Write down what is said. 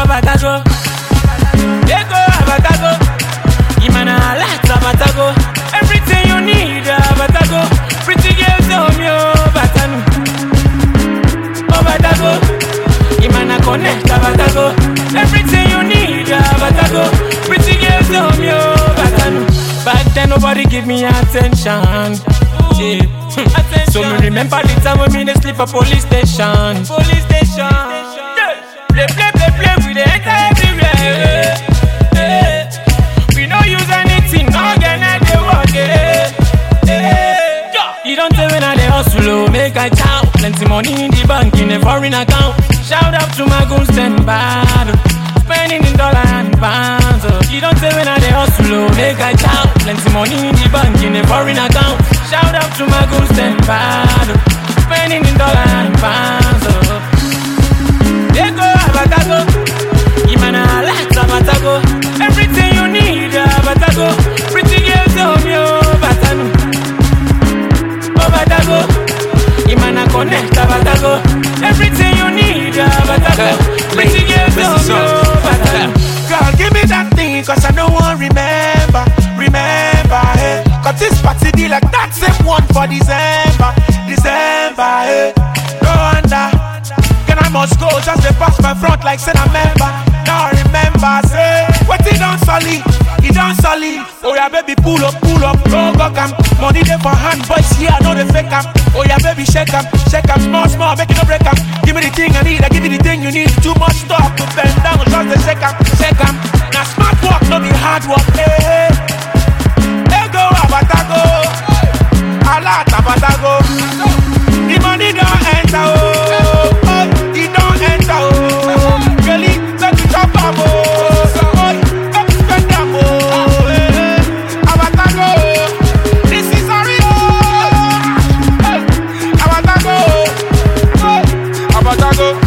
Abatago. Ego Abatago. Imana lot Abatago. Everything you need Abatago. Pretty girls on me Abatanu. Abatago. Imana connect Abatago. Everything you need Abatago. Pretty girls on me Abatanu. Back then nobody give me attention. Attention. So me remember the time when me dey sleep at police station. Police station. Yeah. Bank in a foreign account. Shout out to my goons, stand bad. Spending in dollar and pounds. Oh. You don't tell when I dey hustle, oh, make I chow. Plenty money in the bank in a foreign account. Shout out to my goons, stand bad. Spending in dollar and pounds. Abatago. Everything you need, yeah, Abatago. Pretty girls, oh, me, oh, Batanu. Girl, give me that thing, cause I don't want remember, remember, eh. Cause this party be like that same one for December, December, eh. No wonder, can I must go, just to pass my front like I baby, pull up, pull up, no go cam. Money there for hand, boys here, I know they fake am. Oh yeah, baby, shake am, shake am, small, small, make it no break am. Give me the thing I need, I give you the thing you need. Too much talk to bend down, just to shake am, shake am. Now smart work, no be hard work, eh. Ego abatago, alat abatago. Oh,